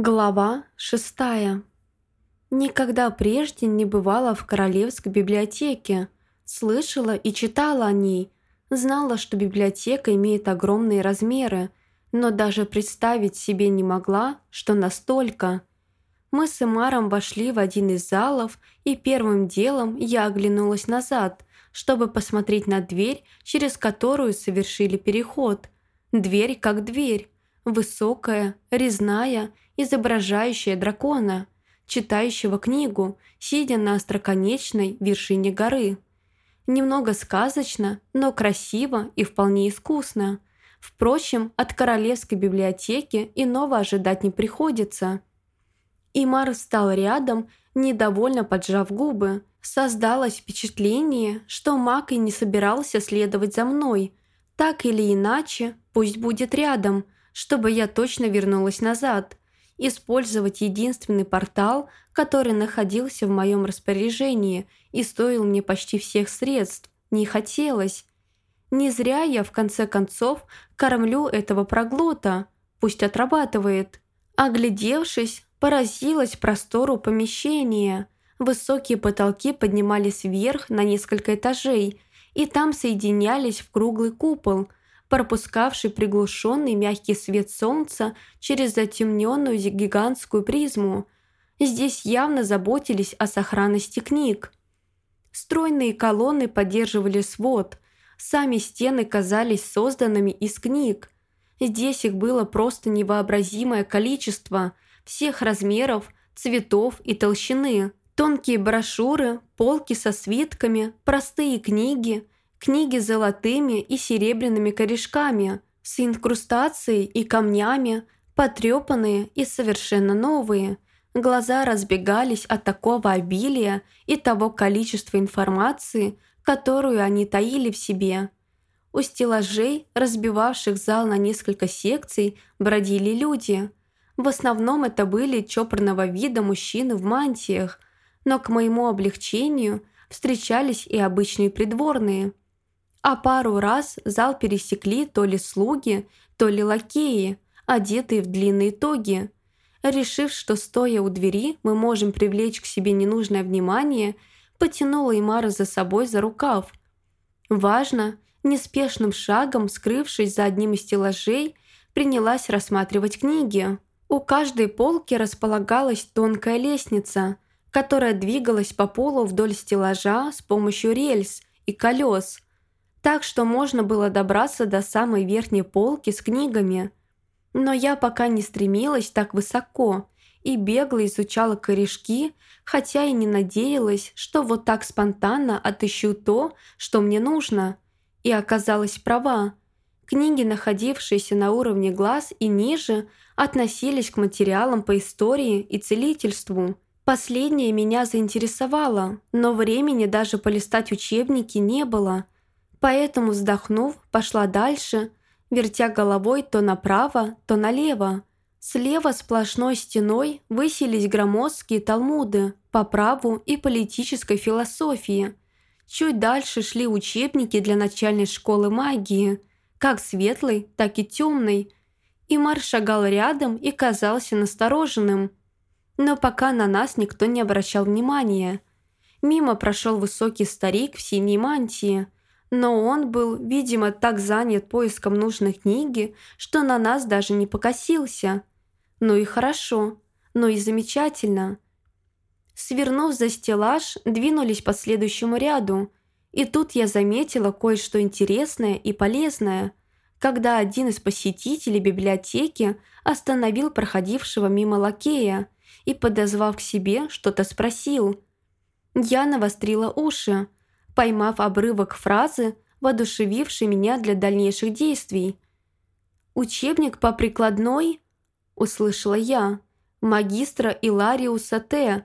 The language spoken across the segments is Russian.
Глава шестая. Никогда прежде не бывала в Королевской библиотеке. Слышала и читала о ней. Знала, что библиотека имеет огромные размеры, но даже представить себе не могла, что настолько. Мы с Эмаром вошли в один из залов, и первым делом я оглянулась назад, чтобы посмотреть на дверь, через которую совершили переход. Дверь как дверь. Высокая, резная изображающая дракона, читающего книгу, сидя на остроконечной вершине горы. Немного сказочно, но красиво и вполне искусно. Впрочем, от королевской библиотеки иного ожидать не приходится. Имар встал рядом, недовольно поджав губы. Создалось впечатление, что маг и не собирался следовать за мной. Так или иначе, пусть будет рядом, чтобы я точно вернулась назад использовать единственный портал, который находился в моем распоряжении и стоил мне почти всех средств, не хотелось. Не зря я, в конце концов, кормлю этого проглота, пусть отрабатывает. Оглядевшись, поразилась простору помещения. Высокие потолки поднимались вверх на несколько этажей, и там соединялись в круглый купол – пропускавший приглушенный мягкий свет солнца через затемненную гигантскую призму. Здесь явно заботились о сохранности книг. Стройные колонны поддерживали свод, сами стены казались созданными из книг. Здесь их было просто невообразимое количество, всех размеров, цветов и толщины. Тонкие брошюры, полки со свитками, простые книги – Книги с золотыми и серебряными корешками, с инкрустацией и камнями, потрепанные и совершенно новые. Глаза разбегались от такого обилия и того количества информации, которую они таили в себе. У стеллажей, разбивавших зал на несколько секций, бродили люди. В основном это были чопорного вида мужчины в мантиях, но к моему облегчению встречались и обычные придворные – а пару раз зал пересекли то ли слуги, то ли лакеи, одетые в длинные тоги. Решив, что стоя у двери мы можем привлечь к себе ненужное внимание, потянула Имара за собой за рукав. Важно, неспешным шагом, скрывшись за одним из стеллажей, принялась рассматривать книги. У каждой полки располагалась тонкая лестница, которая двигалась по полу вдоль стеллажа с помощью рельс и колес – так что можно было добраться до самой верхней полки с книгами. Но я пока не стремилась так высоко и бегло изучала корешки, хотя и не надеялась, что вот так спонтанно отыщу то, что мне нужно. И оказалась права. Книги, находившиеся на уровне глаз и ниже, относились к материалам по истории и целительству. Последнее меня заинтересовало, но времени даже полистать учебники не было – Поэтому, вздохнув, пошла дальше, вертя головой то направо, то налево. Слева сплошной стеной высились громоздкие талмуды по праву и политической философии. Чуть дальше шли учебники для начальной школы магии, как светлой, так и темной. Имар шагал рядом и казался настороженным. Но пока на нас никто не обращал внимания. Мимо прошел высокий старик в синей мантии – но он был, видимо, так занят поиском нужной книги, что на нас даже не покосился. Ну и хорошо, ну и замечательно. Свернув за стеллаж, двинулись по следующему ряду. И тут я заметила кое-что интересное и полезное, когда один из посетителей библиотеки остановил проходившего мимо лакея и, подозвав к себе, что-то спросил. Я навострила уши, поймав обрывок фразы, воодушевивший меня для дальнейших действий. «Учебник по прикладной?» – услышала я. «Магистра Илариуса Т.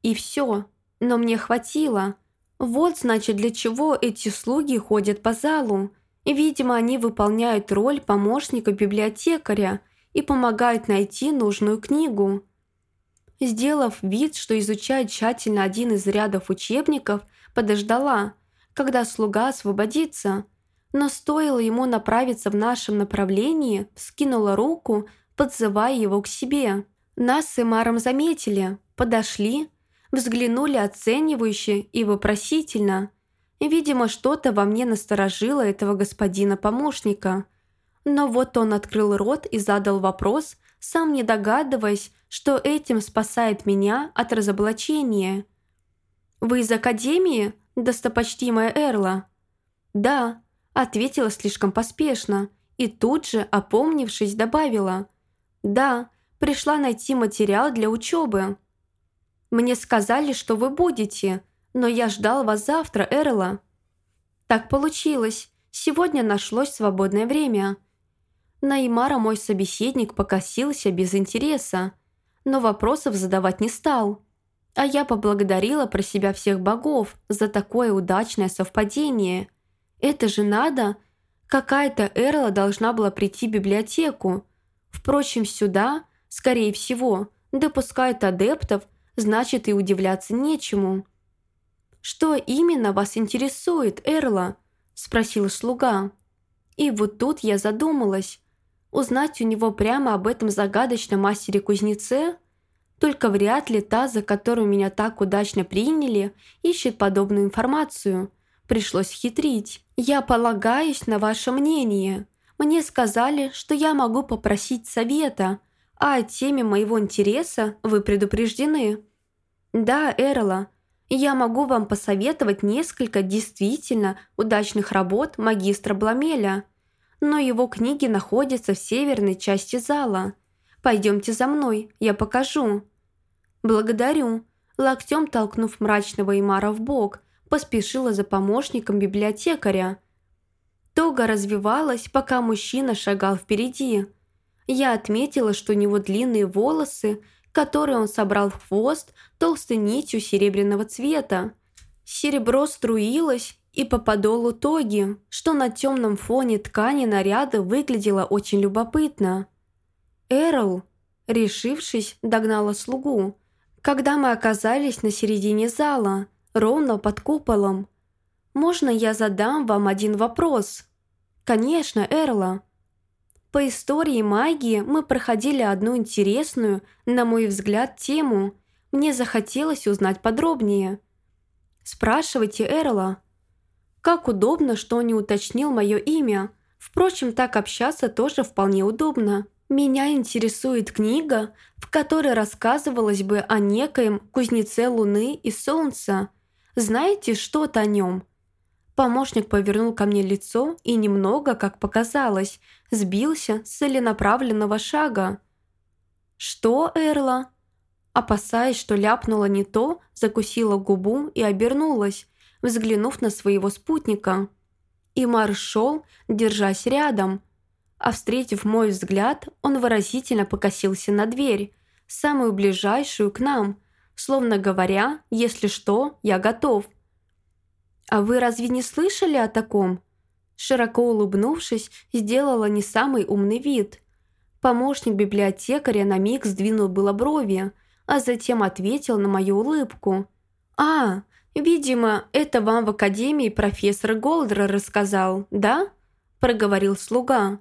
И все, но мне хватило. Вот, значит, для чего эти слуги ходят по залу. Видимо, они выполняют роль помощника библиотекаря и помогают найти нужную книгу». Сделав вид, что изучает тщательно один из рядов учебников, подождала, когда слуга освободится, но стоило ему направиться в нашем направлении, вскинула руку, подзывая его к себе. Нас с Эмаром заметили, подошли, взглянули оценивающе и вопросительно. Видимо, что-то во мне насторожило этого господина-помощника. Но вот он открыл рот и задал вопрос, сам не догадываясь, что этим спасает меня от разоблачения. «Вы из Академии, достопочтимая Эрла?» «Да», – ответила слишком поспешно и тут же, опомнившись, добавила. «Да, пришла найти материал для учебы». «Мне сказали, что вы будете, но я ждал вас завтра, Эрла». «Так получилось. Сегодня нашлось свободное время». На Имара мой собеседник покосился без интереса, но вопросов задавать не стал. А я поблагодарила про себя всех богов за такое удачное совпадение. Это же надо! Какая-то Эрла должна была прийти в библиотеку. Впрочем, сюда, скорее всего, допускают адептов, значит и удивляться нечему. «Что именно вас интересует, Эрла?» – спросил слуга. И вот тут я задумалась. Узнать у него прямо об этом загадочном мастере-кузнеце? Только вряд ли та, за которую меня так удачно приняли, ищет подобную информацию. Пришлось хитрить. «Я полагаюсь на ваше мнение. Мне сказали, что я могу попросить совета, а о теме моего интереса вы предупреждены». «Да, Эрла, я могу вам посоветовать несколько действительно удачных работ магистра Бламеля, но его книги находятся в северной части зала. Пойдемте за мной, я покажу». «Благодарю», локтем толкнув мрачного Имара в бок, поспешила за помощником библиотекаря. Тога развивалась, пока мужчина шагал впереди. Я отметила, что у него длинные волосы который он собрал в хвост толстой нитью серебряного цвета. Серебро струилось и по подолу тоги, что на темном фоне ткани наряда выглядело очень любопытно. Эрл, решившись, догнала слугу, когда мы оказались на середине зала, ровно под куполом. «Можно я задам вам один вопрос?» «Конечно, Эрла», по истории магии мы проходили одну интересную, на мой взгляд, тему. Мне захотелось узнать подробнее. Спрашивайте Эрла. Как удобно, что он не уточнил мое имя. Впрочем, так общаться тоже вполне удобно. Меня интересует книга, в которой рассказывалось бы о некоем кузнеце Луны и Солнца. Знаете что-то о нем? Помощник повернул ко мне лицо и немного, как показалось, сбился с целенаправленного шага. «Что, Эрла?» Опасаясь, что ляпнула не то, закусила губу и обернулась, взглянув на своего спутника. Имар шел, держась рядом. А встретив мой взгляд, он выразительно покосился на дверь, самую ближайшую к нам, словно говоря, если что, я готов – «А вы разве не слышали о таком?» Широко улыбнувшись, сделала не самый умный вид. Помощник библиотекаря на миг сдвинул было брови, а затем ответил на мою улыбку. «А, видимо, это вам в академии профессор Голдер рассказал, да?» проговорил слуга.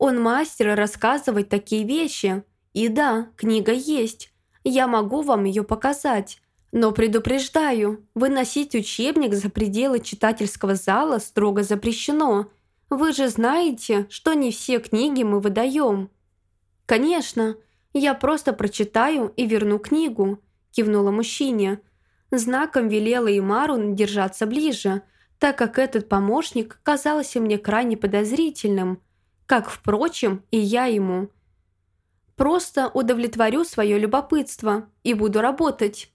«Он мастер рассказывать такие вещи. И да, книга есть. Я могу вам ее показать. Но предупреждаю, выносить учебник за пределы читательского зала строго запрещено. Вы же знаете, что не все книги мы выдаем. Конечно, я просто прочитаю и верну книгу, кивнула мужчине. Знаком велела Имару держаться ближе, так как этот помощник казался мне крайне подозрительным, как, впрочем, и я ему. Просто удовлетворю свое любопытство и буду работать.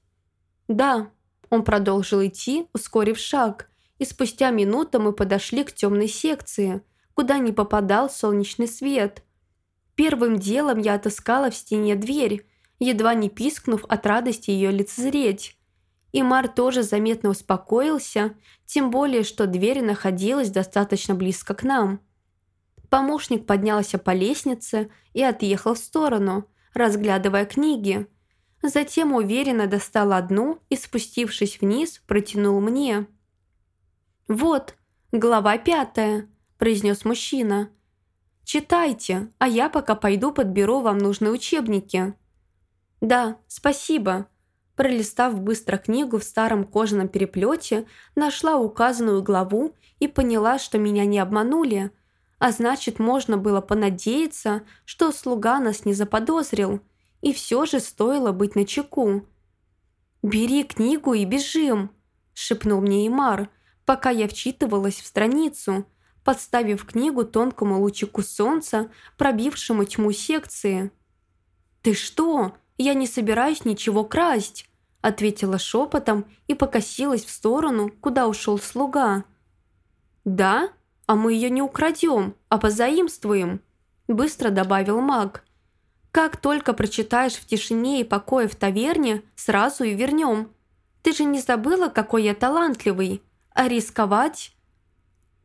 «Да», – он продолжил идти, ускорив шаг, и спустя минуту мы подошли к темной секции, куда не попадал солнечный свет. Первым делом я отыскала в стене дверь, едва не пискнув от радости ее лицезреть. И Мар тоже заметно успокоился, тем более, что дверь находилась достаточно близко к нам. Помощник поднялся по лестнице и отъехал в сторону, разглядывая книги – Затем уверенно достал одну и, спустившись вниз, протянул мне. «Вот, глава пятая», – произнес мужчина. «Читайте, а я пока пойду подберу вам нужные учебники». «Да, спасибо». Пролистав быстро книгу в старом кожаном переплете, нашла указанную главу и поняла, что меня не обманули. А значит, можно было понадеяться, что слуга нас не заподозрил. И все же стоило быть начеку. «Бери книгу и бежим», – шепнул мне Имар, пока я вчитывалась в страницу, подставив книгу тонкому лучику солнца, пробившему тьму секции. «Ты что? Я не собираюсь ничего красть!» ответила шепотом и покосилась в сторону, куда ушел слуга. «Да? А мы ее не украдем, а позаимствуем», быстро добавил маг. «Как только прочитаешь в тишине и покое в таверне, сразу и вернем. Ты же не забыла, какой я талантливый? А рисковать?»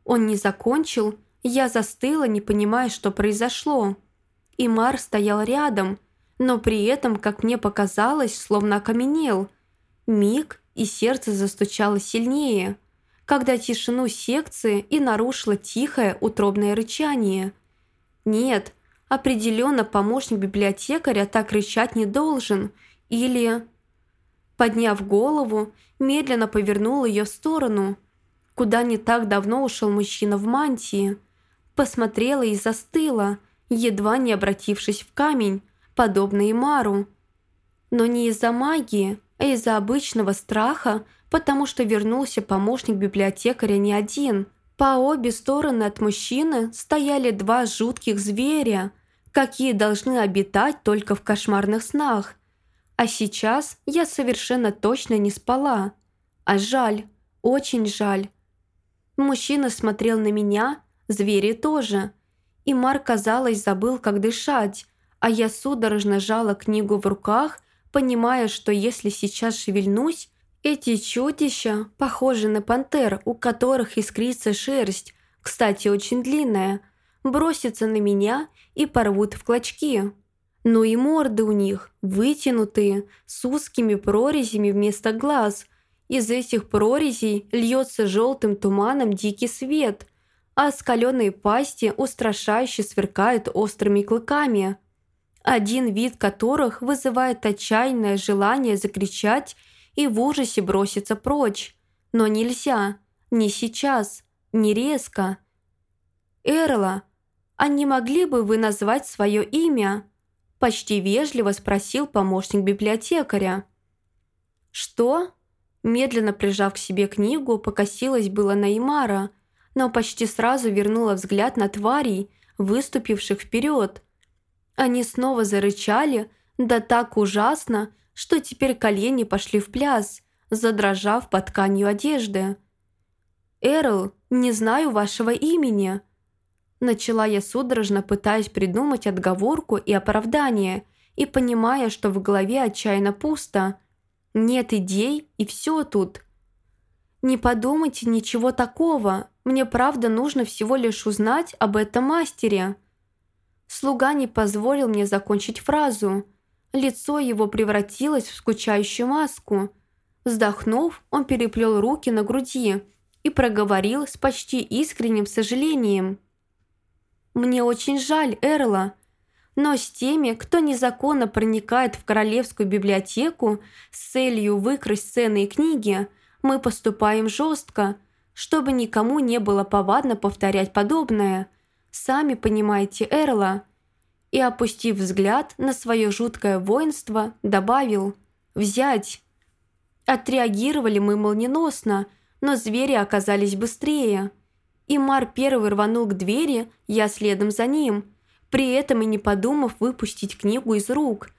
Он не закончил, я застыла, не понимая, что произошло. Имар стоял рядом – но при этом, как мне показалось, словно окаменел. Миг, и сердце застучало сильнее, когда тишину секции и нарушило тихое утробное рычание. Нет, определенно помощник библиотекаря так рычать не должен. Или... Подняв голову, медленно повернул ее в сторону, куда не так давно ушел мужчина в мантии. Посмотрела и застыла, едва не обратившись в камень, подобно Мару, Но не из-за магии, а из-за обычного страха, потому что вернулся помощник библиотекаря не один. По обе стороны от мужчины стояли два жутких зверя, какие должны обитать только в кошмарных снах. А сейчас я совершенно точно не спала. А жаль, очень жаль. Мужчина смотрел на меня, звери тоже. И Мар, казалось, забыл, как дышать, а я судорожно жала книгу в руках, понимая, что если сейчас шевельнусь, эти чудища похожи на пантер, у которых искрится шерсть, кстати, очень длинная, бросятся на меня и порвут в клочки. Ну и морды у них вытянутые, с узкими прорезями вместо глаз. Из этих прорезей льется желтым туманом дикий свет, а оскаленные пасти устрашающе сверкают острыми клыками – один вид которых вызывает отчаянное желание закричать и в ужасе броситься прочь. Но нельзя, не сейчас, не резко. «Эрла, а не могли бы вы назвать свое имя?» Почти вежливо спросил помощник библиотекаря. «Что?» Медленно прижав к себе книгу, покосилась было на Имара, но почти сразу вернула взгляд на тварей, выступивших вперед – они снова зарычали, да так ужасно, что теперь колени пошли в пляс, задрожав под тканью одежды. «Эрл, не знаю вашего имени», Начала я судорожно, пытаясь придумать отговорку и оправдание, и понимая, что в голове отчаянно пусто. Нет идей, и все тут. «Не подумайте ничего такого. Мне правда нужно всего лишь узнать об этом мастере». Слуга не позволил мне закончить фразу. Лицо его превратилось в скучающую маску. Вздохнув, он переплел руки на груди и проговорил с почти искренним сожалением. «Мне очень жаль, Эрла, но с теми, кто незаконно проникает в Королевскую библиотеку с целью выкрасть ценные книги, мы поступаем жестко, чтобы никому не было повадно повторять подобное – Сами понимаете, Эрла». И, опустив взгляд на свое жуткое воинство, добавил «Взять». Отреагировали мы молниеносно, но звери оказались быстрее. И Мар первый рванул к двери, я следом за ним, при этом и не подумав выпустить книгу из рук.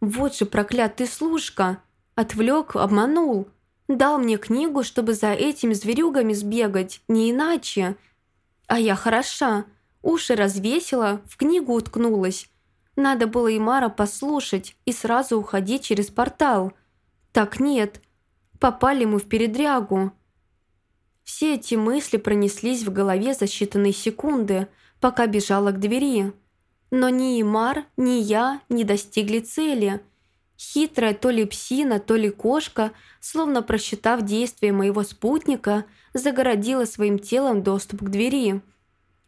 Вот же проклятый служка! Отвлек, обманул. Дал мне книгу, чтобы за этими зверюгами сбегать, не иначе. А я хороша, Уши развесила, в книгу уткнулась. Надо было Имара послушать и сразу уходить через портал. Так нет, попали мы в передрягу. Все эти мысли пронеслись в голове за считанные секунды, пока бежала к двери. Но ни Имар, ни я не достигли цели. Хитрая то ли псина, то ли кошка, словно просчитав действия моего спутника, загородила своим телом доступ к двери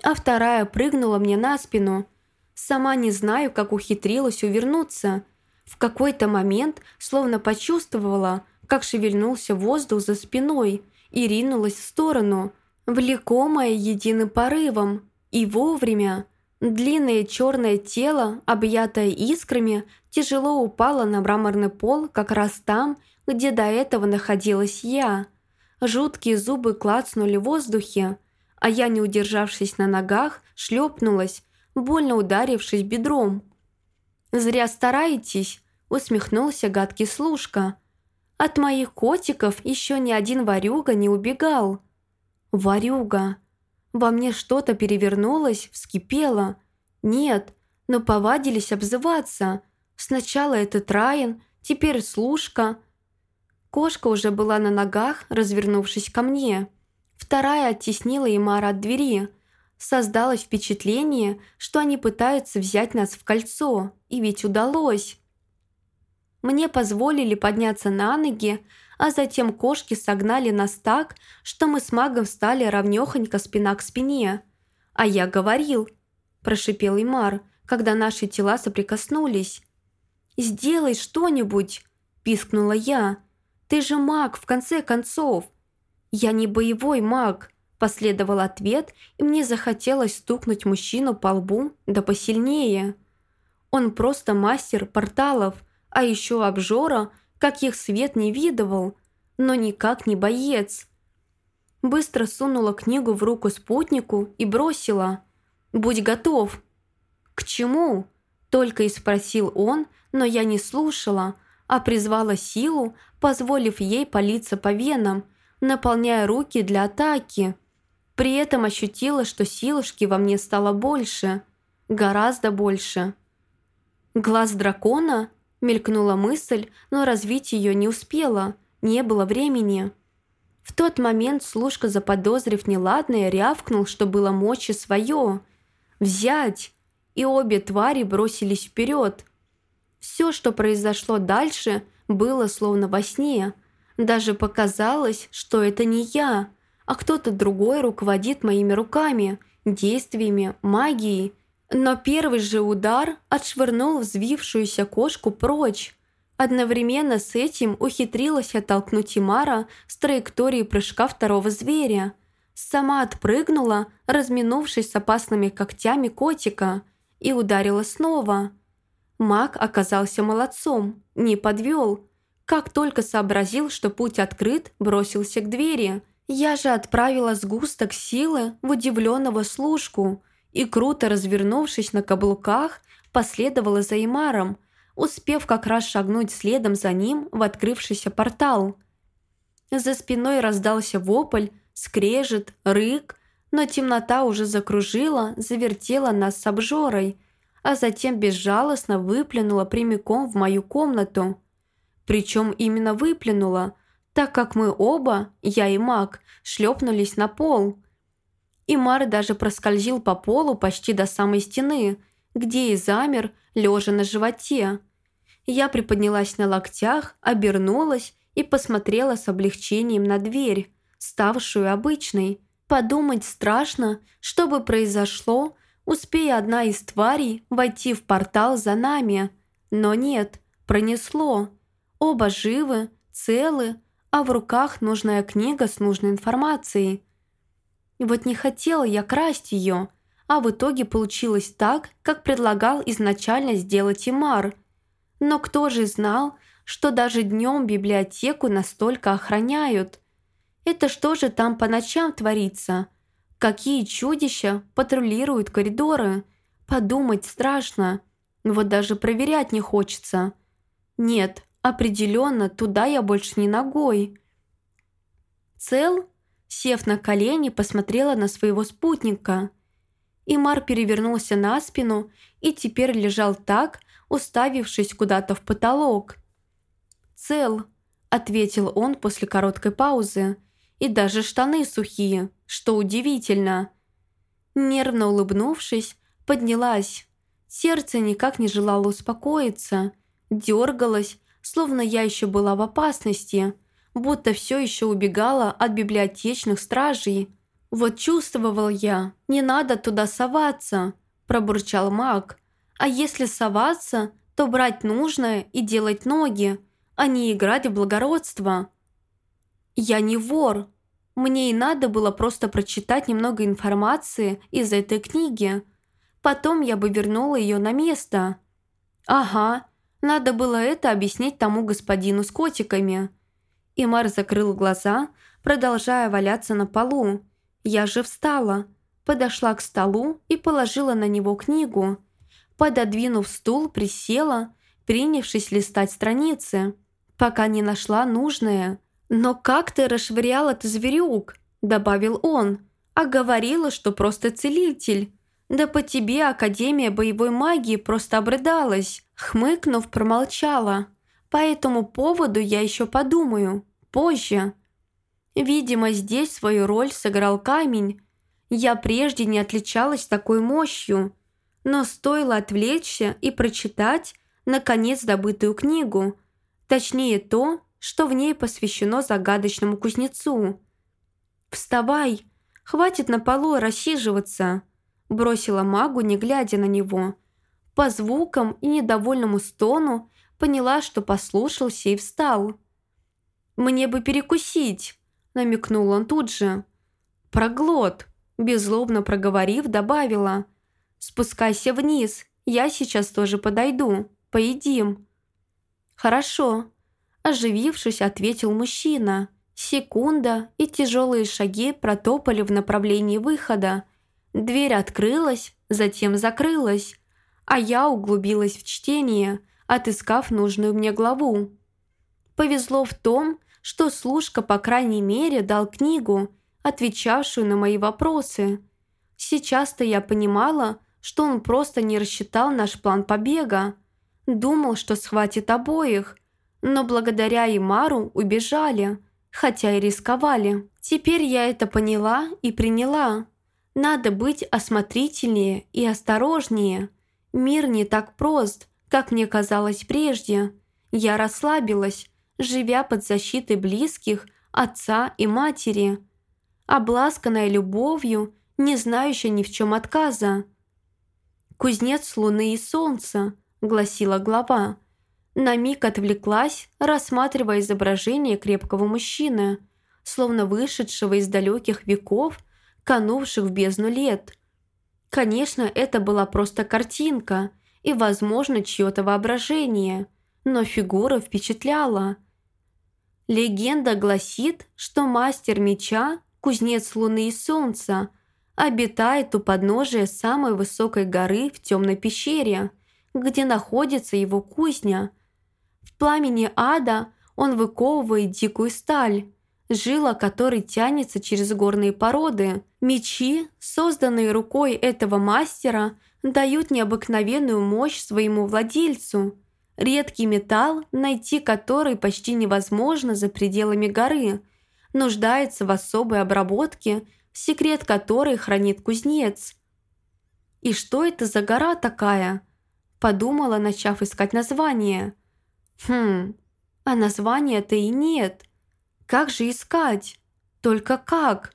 а вторая прыгнула мне на спину. Сама не знаю, как ухитрилась увернуться. В какой-то момент словно почувствовала, как шевельнулся воздух за спиной и ринулась в сторону, влекомая единым порывом. И вовремя длинное черное тело, объятое искрами, тяжело упало на мраморный пол как раз там, где до этого находилась я. Жуткие зубы клацнули в воздухе, а я, не удержавшись на ногах, шлепнулась, больно ударившись бедром. «Зря стараетесь», — усмехнулся гадкий служка. «От моих котиков еще ни один ворюга не убегал». «Ворюга». Во мне что-то перевернулось, вскипело. Нет, но повадились обзываться. Сначала этот Райан, теперь служка. Кошка уже была на ногах, развернувшись ко мне. Вторая оттеснила Имара от двери. Создалось впечатление, что они пытаются взять нас в кольцо, и ведь удалось. Мне позволили подняться на ноги, а затем кошки согнали нас так, что мы с магом стали равнёхонько спина к спине. «А я говорил», – прошипел Имар, когда наши тела соприкоснулись. «Сделай что-нибудь», – пискнула я. «Ты же маг, в конце концов». «Я не боевой маг», – последовал ответ, и мне захотелось стукнуть мужчину по лбу, да посильнее. Он просто мастер порталов, а еще обжора, каких свет не видывал, но никак не боец. Быстро сунула книгу в руку спутнику и бросила. «Будь готов». «К чему?» – только и спросил он, но я не слушала, а призвала силу, позволив ей палиться по венам, наполняя руки для атаки. При этом ощутила, что силушки во мне стало больше, гораздо больше. «Глаз дракона?» – мелькнула мысль, но развить ее не успела, не было времени. В тот момент служка, заподозрив неладное, рявкнул, что было мочи свое. «Взять!» И обе твари бросились вперед. Все, что произошло дальше, было словно во сне. Даже показалось, что это не я, а кто-то другой руководит моими руками, действиями, магией – но первый же удар отшвырнул взвившуюся кошку прочь. Одновременно с этим ухитрилась оттолкнуть Имара с траектории прыжка второго зверя. Сама отпрыгнула, разминувшись с опасными когтями котика, и ударила снова. Маг оказался молодцом, не подвел. Как только сообразил, что путь открыт, бросился к двери. Я же отправила сгусток силы в удивленного служку – и, круто развернувшись на каблуках, последовала за Имаром, успев как раз шагнуть следом за ним в открывшийся портал. За спиной раздался вопль, скрежет, рык, но темнота уже закружила, завертела нас с обжорой, а затем безжалостно выплюнула прямиком в мою комнату. Причем именно выплюнула, так как мы оба, я и маг, шлепнулись на пол – и Мар даже проскользил по полу почти до самой стены, где и замер, лежа на животе. Я приподнялась на локтях, обернулась и посмотрела с облегчением на дверь, ставшую обычной. Подумать страшно, что бы произошло, успея одна из тварей войти в портал за нами. Но нет, пронесло. Оба живы, целы, а в руках нужная книга с нужной информацией. Вот не хотела я красть ее, а в итоге получилось так, как предлагал изначально сделать Имар. Но кто же знал, что даже днем библиотеку настолько охраняют? Это что же там по ночам творится? Какие чудища патрулируют коридоры? Подумать страшно. Вот даже проверять не хочется. Нет, определенно, туда я больше не ногой. Цел? Сев на колени, посмотрела на своего спутника. Имар перевернулся на спину и теперь лежал так, уставившись куда-то в потолок. «Цел», — ответил он после короткой паузы. «И даже штаны сухие, что удивительно». Нервно улыбнувшись, поднялась. Сердце никак не желало успокоиться. Дергалось, словно я еще была в опасности — будто все еще убегала от библиотечных стражей. «Вот чувствовал я, не надо туда соваться», – пробурчал маг. «А если соваться, то брать нужное и делать ноги, а не играть в благородство. Я не вор. Мне и надо было просто прочитать немного информации из этой книги. Потом я бы вернула ее на место. Ага, надо было это объяснить тому господину с котиками. Имар закрыл глаза, продолжая валяться на полу. Я же встала, подошла к столу и положила на него книгу. Пододвинув стул, присела, принявшись листать страницы, пока не нашла нужное. «Но как ты расшвырял это зверюк?» – добавил он. «А говорила, что просто целитель. Да по тебе Академия боевой магии просто обрыдалась». Хмыкнув, промолчала. «По этому поводу я еще подумаю. Позже». Видимо, здесь свою роль сыграл камень. Я прежде не отличалась такой мощью – но стоило отвлечься и прочитать, наконец, добытую книгу. Точнее, то, что в ней посвящено загадочному кузнецу. «Вставай! Хватит на полу рассиживаться!» Бросила магу, не глядя на него. По звукам и недовольному стону поняла, что послушался и встал. «Мне бы перекусить!» намекнул он тут же. «Проглот!» беззлобно проговорив, добавила – Спускайся вниз, я сейчас тоже подойду, поедим». «Хорошо», – оживившись, ответил мужчина. Секунда, и тяжелые шаги протопали в направлении выхода. Дверь открылась, затем закрылась, а я углубилась в чтение, отыскав нужную мне главу. Повезло в том, что служка, по крайней мере, дал книгу, отвечавшую на мои вопросы. Сейчас-то я понимала, что он просто не рассчитал наш план побега. Думал, что схватит обоих, но благодаря Имару убежали, хотя и рисковали. Теперь я это поняла и приняла. Надо быть осмотрительнее и осторожнее. Мир не так прост, как мне казалось прежде. Я расслабилась, живя под защитой близких, отца и матери. Обласканная любовью, не знающая ни в чем отказа. «Кузнец луны и солнца», – гласила глава. На миг отвлеклась, рассматривая изображение крепкого мужчины, словно вышедшего из далеких веков, канувших в бездну лет. Конечно, это была просто картинка и, возможно, чье-то воображение, но фигура впечатляла. Легенда гласит, что мастер меча, кузнец луны и солнца, обитает у подножия самой высокой горы в темной пещере, где находится его кузня. В пламени ада он выковывает дикую сталь, жила которой тянется через горные породы. Мечи, созданные рукой этого мастера, дают необыкновенную мощь своему владельцу. Редкий металл, найти который почти невозможно за пределами горы, нуждается в особой обработке – секрет которой хранит кузнец. «И что это за гора такая?» Подумала, начав искать название. «Хм, а названия-то и нет. Как же искать? Только как?»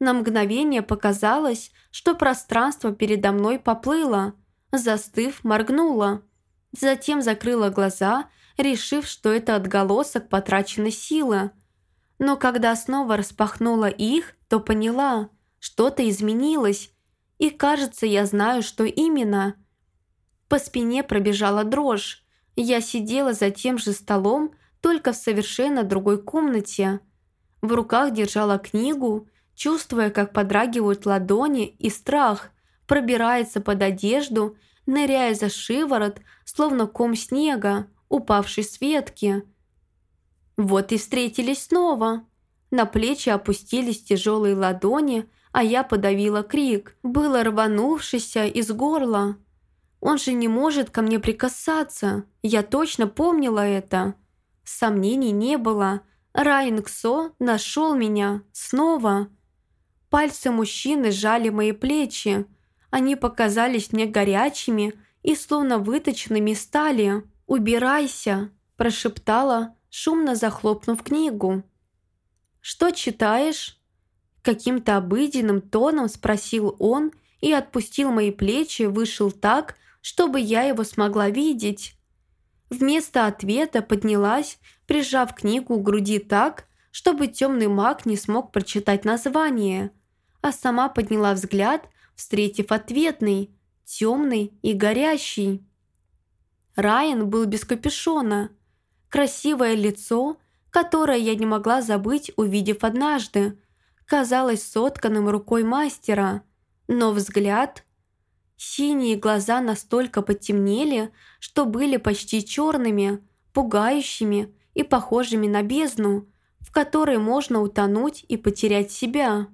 На мгновение показалось, что пространство передо мной поплыло, застыв, моргнула. Затем закрыла глаза, решив, что это отголосок потраченной силы. Но когда снова распахнула их, то поняла, что-то изменилось, и, кажется, я знаю, что именно. По спине пробежала дрожь. Я сидела за тем же столом, только в совершенно другой комнате. В руках держала книгу, чувствуя, как подрагивают ладони, и страх пробирается под одежду, ныряя за шиворот, словно ком снега, упавший с ветки. Вот и встретились снова. На плечи опустились тяжелые ладони, а я подавила крик, было рванувшийся из горла. Он же не может ко мне прикасаться, я точно помнила это. Сомнений не было. Райнгсо нашел меня снова. Пальцы мужчины сжали мои плечи. Они показались мне горячими и словно выточенными стали. «Убирайся!» – прошептала, шумно захлопнув книгу. «Что читаешь?» Каким-то обыденным тоном спросил он и отпустил мои плечи, вышел так, чтобы я его смогла видеть. Вместо ответа поднялась, прижав книгу к груди так, чтобы темный маг не смог прочитать название, а сама подняла взгляд, встретив ответный, темный и горящий. Райан был без капюшона. Красивое лицо, которое я не могла забыть, увидев однажды, казалось сотканным рукой мастера, но взгляд... Синие глаза настолько потемнели, что были почти черными, пугающими и похожими на бездну, в которой можно утонуть и потерять себя.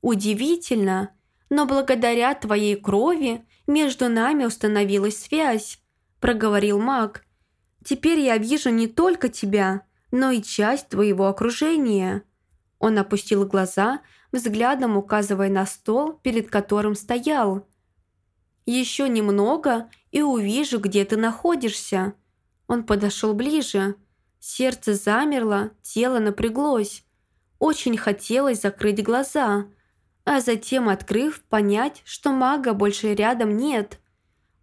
Удивительно, но благодаря твоей крови между нами установилась связь, проговорил маг. Теперь я вижу не только тебя, но и часть твоего окружения. Он опустил глаза, взглядом указывая на стол, перед которым стоял. «Еще немного, и увижу, где ты находишься». Он подошел ближе. Сердце замерло, тело напряглось. Очень хотелось закрыть глаза, а затем, открыв, понять, что мага больше рядом нет.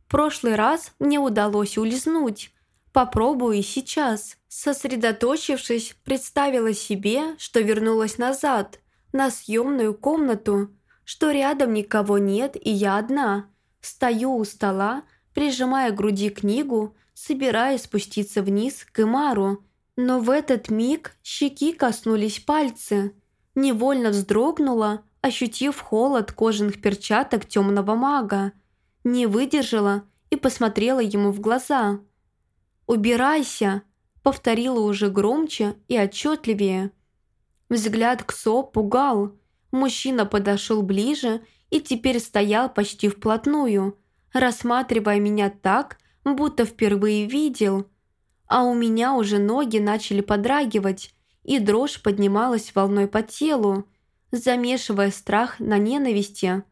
В прошлый раз мне удалось улизнуть. Попробую и сейчас. Сосредоточившись, представила себе, что вернулась назад, на съемную комнату, что рядом никого нет и я одна. Стою у стола, прижимая к груди книгу, собираясь спуститься вниз к Имару. Но в этот миг щеки коснулись пальцы. Невольно вздрогнула, ощутив холод кожаных перчаток темного мага. Не выдержала и посмотрела ему в глаза. «Убирайся!» – повторила уже громче и отчетливее. Взгляд Ксо пугал. Мужчина подошел ближе и теперь стоял почти вплотную, рассматривая меня так, будто впервые видел. А у меня уже ноги начали подрагивать, и дрожь поднималась волной по телу, замешивая страх на ненависти.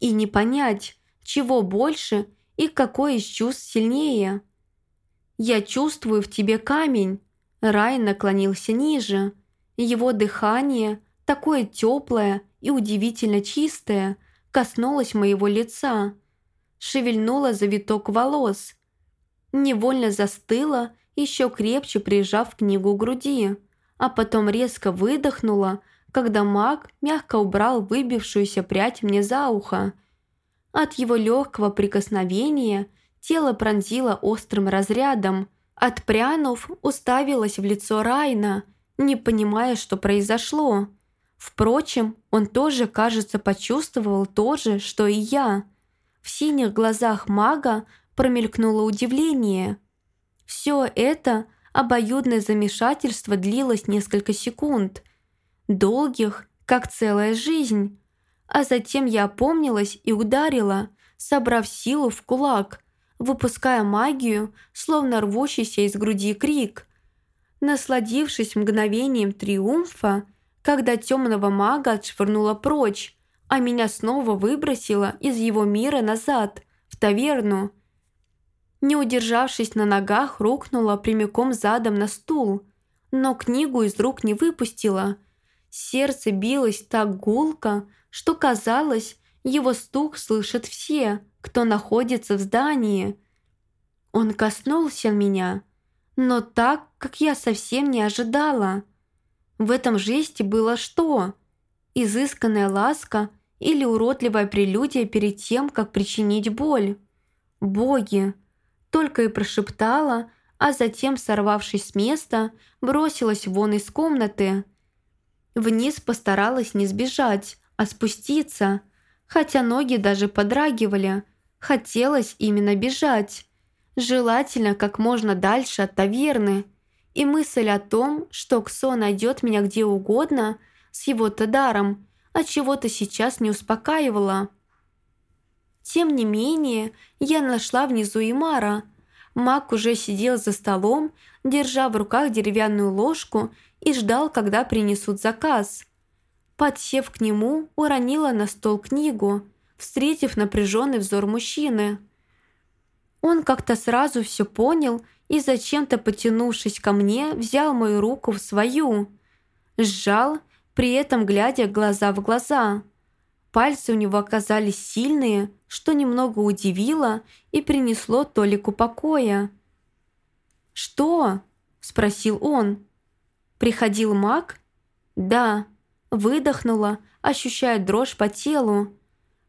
И не понять, чего больше и какое из чувств сильнее. «Я чувствую в тебе камень», Рай наклонился ниже. Его дыхание, такое теплое и удивительно чистое, коснулось моего лица. Шевельнуло завиток волос. Невольно застыла, еще крепче прижав книгу к груди, а потом резко выдохнула, когда маг мягко убрал выбившуюся прядь мне за ухо. От его легкого прикосновения тело пронзило острым разрядом. Отпрянув, уставилась в лицо Райна, не понимая, что произошло. Впрочем, он тоже, кажется, почувствовал то же, что и я. В синих глазах мага промелькнуло удивление. Все это обоюдное замешательство длилось несколько секунд, долгих, как целая жизнь. А затем я опомнилась и ударила, собрав силу в кулак, выпуская магию, словно рвущийся из груди крик. Насладившись мгновением триумфа, когда темного мага отшвырнула прочь, а меня снова выбросило из его мира назад, в таверну. Не удержавшись на ногах, рухнула прямиком задом на стул, но книгу из рук не выпустила – Сердце билось так гулко, что казалось, его стук слышат все, кто находится в здании. Он коснулся меня, но так, как я совсем не ожидала. В этом жесте было что? Изысканная ласка или уродливая прелюдия перед тем, как причинить боль? Боги! Только и прошептала, а затем, сорвавшись с места, бросилась вон из комнаты – Вниз постаралась не сбежать, а спуститься, хотя ноги даже подрагивали. Хотелось именно бежать. Желательно как можно дальше от таверны. И мысль о том, что Ксо найдет меня где угодно, с его-то даром, от чего-то сейчас не успокаивала. Тем не менее, я нашла внизу Имара. Мак уже сидел за столом, держа в руках деревянную ложку и ждал, когда принесут заказ. Подсев к нему, уронила на стол книгу, встретив напряженный взор мужчины. Он как-то сразу все понял и, зачем-то потянувшись ко мне, взял мою руку в свою. Сжал, при этом глядя глаза в глаза. Пальцы у него оказались сильные, что немного удивило и принесло Толику покоя. «Что?» – спросил он. «Приходил маг?» «Да». Выдохнула, ощущая дрожь по телу.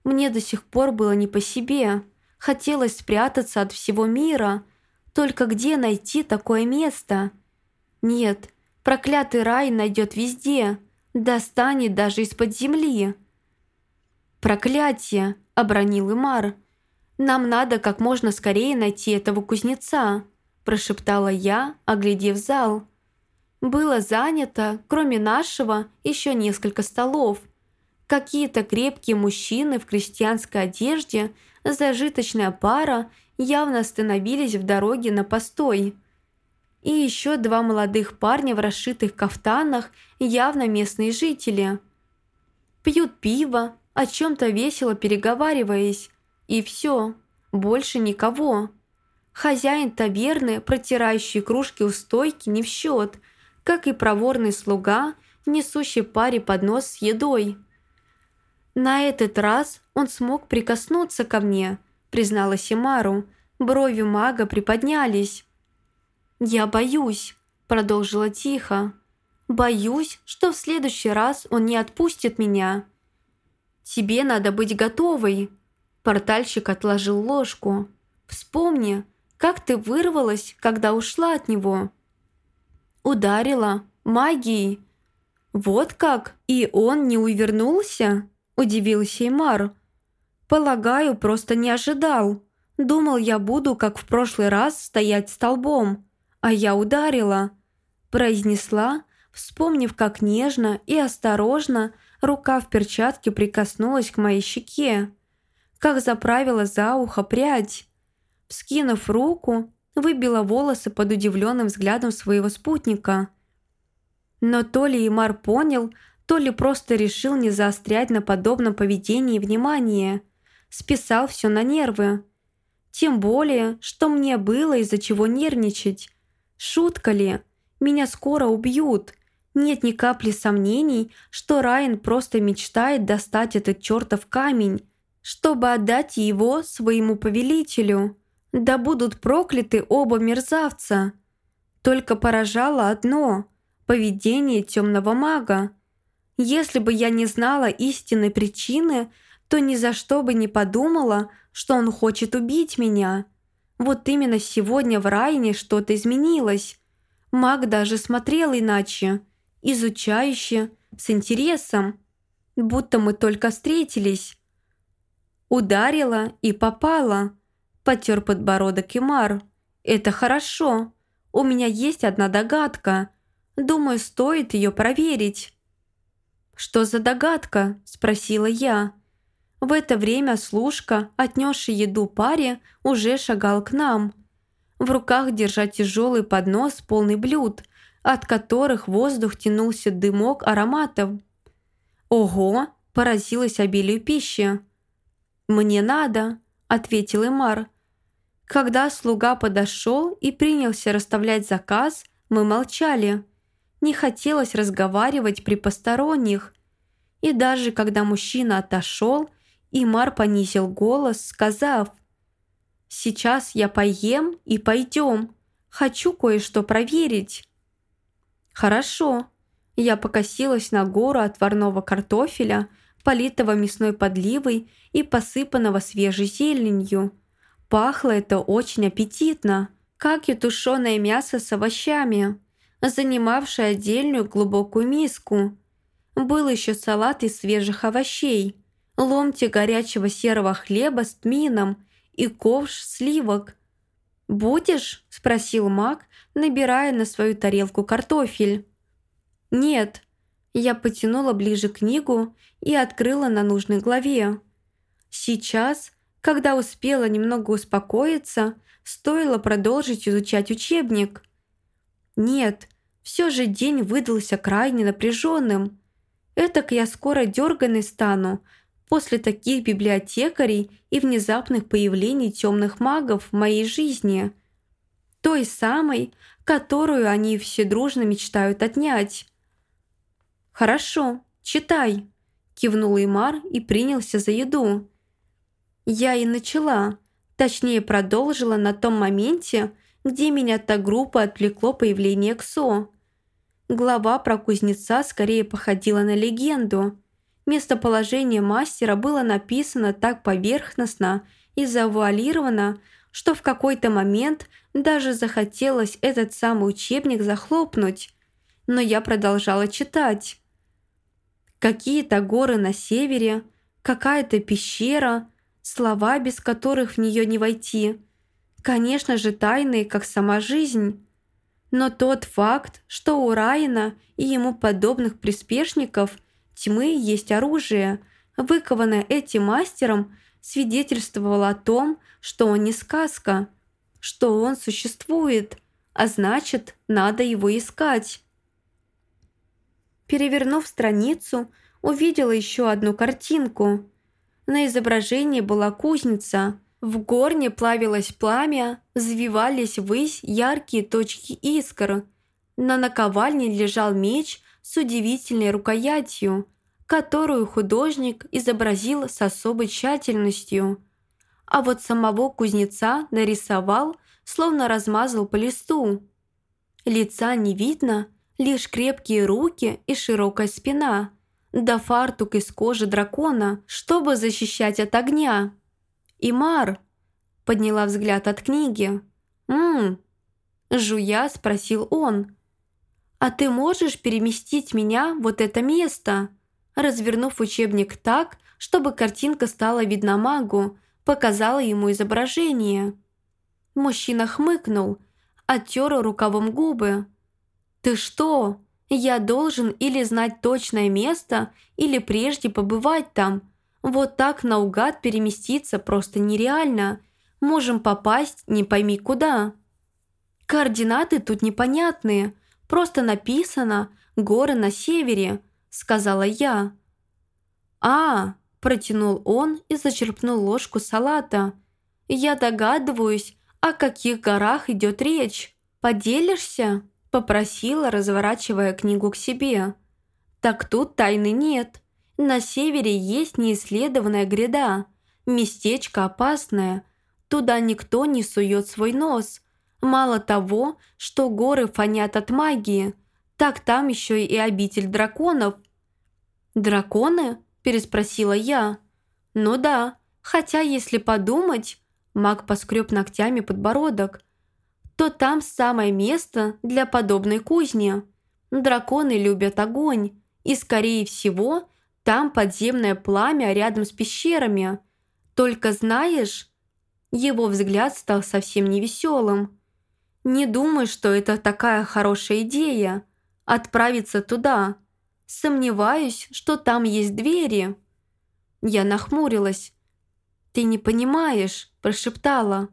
Мне до сих пор было не по себе. Хотелось спрятаться от всего мира. Только где найти такое место? Нет, проклятый рай найдет везде. Достанет даже из-под земли. «Проклятие!» – обронил Имар. «Нам надо как можно скорее найти этого кузнеца», – прошептала я, оглядев зал. Было занято, кроме нашего, еще несколько столов. Какие-то крепкие мужчины в крестьянской одежде, зажиточная пара, явно остановились в дороге на постой. И еще два молодых парня в расшитых кафтанах, явно местные жители. Пьют пиво, о чем-то весело переговариваясь. И все, больше никого. Хозяин таверны, протирающий кружки у стойки, не в счет, как и проворный слуга, несущий паре поднос с едой. На этот раз он смог прикоснуться ко мне, призналась Имару. Брови мага приподнялись. «Я боюсь», – продолжила тихо. «Боюсь, что в следующий раз он не отпустит меня». «Тебе надо быть готовой!» Портальщик отложил ложку. «Вспомни, как ты вырвалась, когда ушла от него?» «Ударила. Магией». «Вот как? И он не увернулся?» Удивился Имар. «Полагаю, просто не ожидал. Думал, я буду, как в прошлый раз, стоять столбом. А я ударила». Произнесла, вспомнив, как нежно и осторожно Рука в перчатке прикоснулась к моей щеке, как заправила за ухо прядь. Вскинув руку, выбила волосы под удивленным взглядом своего спутника. Но то ли Имар понял, то ли просто решил не заострять на подобном поведении внимание. Списал все на нервы. Тем более, что мне было из-за чего нервничать. Шутка ли? Меня скоро убьют. Нет ни капли сомнений, что Райан просто мечтает достать этот чертов камень, чтобы отдать его своему повелителю. Да будут прокляты оба мерзавца. Только поражало одно – поведение темного мага. Если бы я не знала истинной причины, то ни за что бы не подумала, что он хочет убить меня. Вот именно сегодня в Райне что-то изменилось. Маг даже смотрел иначе – изучающе, с интересом, будто мы только встретились. Ударила и попала. Потер подбородок Имар. Это хорошо. У меня есть одна догадка. Думаю, стоит ее проверить. «Что за догадка?» – спросила я. В это время служка, отнесший еду паре, уже шагал к нам. В руках держа тяжелый поднос, полный блюд, от которых воздух тянулся дымок ароматов. «Ого!» – поразилась обилию пищи. «Мне надо», – ответил Эмар. Когда слуга подошел и принялся расставлять заказ, мы молчали. Не хотелось разговаривать при посторонних. И даже когда мужчина отошел, Имар понизил голос, сказав, «Сейчас я поем и пойдем. Хочу кое-что проверить». «Хорошо». Я покосилась на гору отварного картофеля, политого мясной подливой и посыпанного свежей зеленью. Пахло это очень аппетитно, как и тушеное мясо с овощами, занимавшее отдельную глубокую миску. Был еще салат из свежих овощей, ломти горячего серого хлеба с тмином и ковш сливок. «Будешь?» – спросил маг, набирая на свою тарелку картофель. «Нет». Я потянула ближе книгу и открыла на нужной главе. Сейчас, когда успела немного успокоиться, стоило продолжить изучать учебник. Нет, все же день выдался крайне напряженным. Этак я скоро дерганой стану после таких библиотекарей и внезапных появлений темных магов в моей жизни. Той самой, которую они все дружно мечтают отнять. «Хорошо, читай», – кивнул Имар и принялся за еду. Я и начала, точнее продолжила на том моменте, где меня та группа отвлекло появление Ксо. Глава про кузнеца скорее походила на легенду. Местоположение мастера было написано так поверхностно и завуалировано, что в какой-то момент даже захотелось этот самый учебник захлопнуть. Но я продолжала читать. Какие-то горы на севере, какая-то пещера, слова, без которых в нее не войти. Конечно же, тайные, как сама жизнь. Но тот факт, что у Райана и ему подобных приспешников тьмы есть оружие, выкованное этим мастером, свидетельствовал о том, что он не сказка, что он существует, а значит, надо его искать. Перевернув страницу, увидела еще одну картинку. На изображении была кузница. В горне плавилось пламя, взвивались ввысь яркие точки искр. На наковальне лежал меч с удивительной рукоятью, которую художник изобразил с особой тщательностью. А вот самого кузнеца нарисовал, словно размазал по листу. Лица не видно, лишь крепкие руки и широкая спина, да фартук из кожи дракона, чтобы защищать от огня. «Имар!» – подняла взгляд от книги. «Ммм!» – жуя спросил он. «А ты можешь переместить меня вот это место?» Развернув учебник так, чтобы картинка стала видна магу, показала ему изображение. Мужчина хмыкнул, оттер рукавом губы. «Ты что? Я должен или знать точное место, или прежде побывать там. Вот так наугад переместиться просто нереально. Можем попасть не пойми куда». «Координаты тут непонятные. Просто написано «Горы на севере», — сказала я. «А!» – протянул он и зачерпнул ложку салата. «Я догадываюсь, о каких горах идет речь. Поделишься?» Попросила, разворачивая книгу к себе. Так тут тайны нет. На севере есть неисследованная гряда. Местечко опасное. Туда никто не сует свой нос. Мало того, что горы фонят от магии, так там еще и обитель драконов. «Драконы?» – переспросила я. «Ну да, хотя если подумать...» Маг поскреб ногтями подбородок – то там самое место для подобной кузни. Драконы любят огонь, и, скорее всего, там подземное пламя рядом с пещерами. Только знаешь, его взгляд стал совсем невеселым. Не думаю, что это такая хорошая идея – отправиться туда. Сомневаюсь, что там есть двери. Я нахмурилась. «Ты не понимаешь», – прошептала.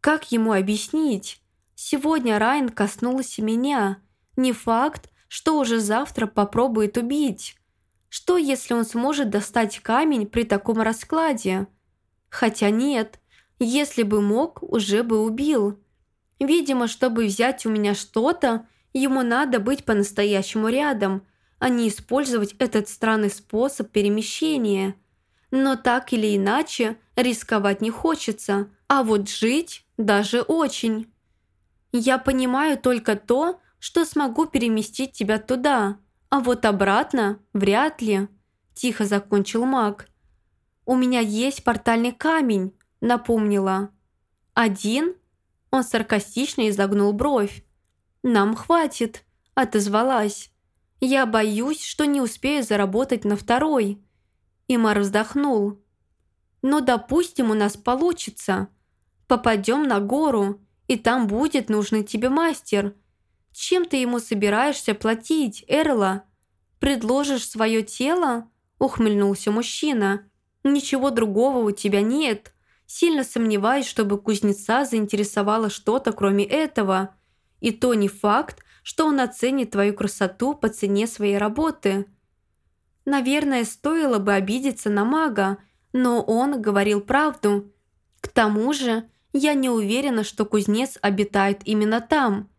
«Как ему объяснить?» Сегодня Райан коснулся меня. Не факт, что уже завтра попробует убить. Что, если он сможет достать камень при таком раскладе? Хотя нет, если бы мог, уже бы убил. Видимо, чтобы взять у меня что-то, ему надо быть по-настоящему рядом, а не использовать этот странный способ перемещения. Но так или иначе, рисковать не хочется, а вот жить даже очень. Я понимаю только то, что смогу переместить тебя туда, а вот обратно вряд ли», – тихо закончил маг. «У меня есть портальный камень», – напомнила. «Один?» – он саркастично изогнул бровь. «Нам хватит», – отозвалась. «Я боюсь, что не успею заработать на второй». Имар вздохнул. «Но, допустим, у нас получится. Попадем на гору, и там будет нужный тебе мастер. Чем ты ему собираешься платить, Эрла? Предложишь свое тело?» – ухмыльнулся мужчина. «Ничего другого у тебя нет. Сильно сомневаюсь, чтобы кузнеца заинтересовало что-то, кроме этого. И то не факт, что он оценит твою красоту по цене своей работы». Наверное, стоило бы обидеться на мага, но он говорил правду. К тому же я не уверена, что кузнец обитает именно там.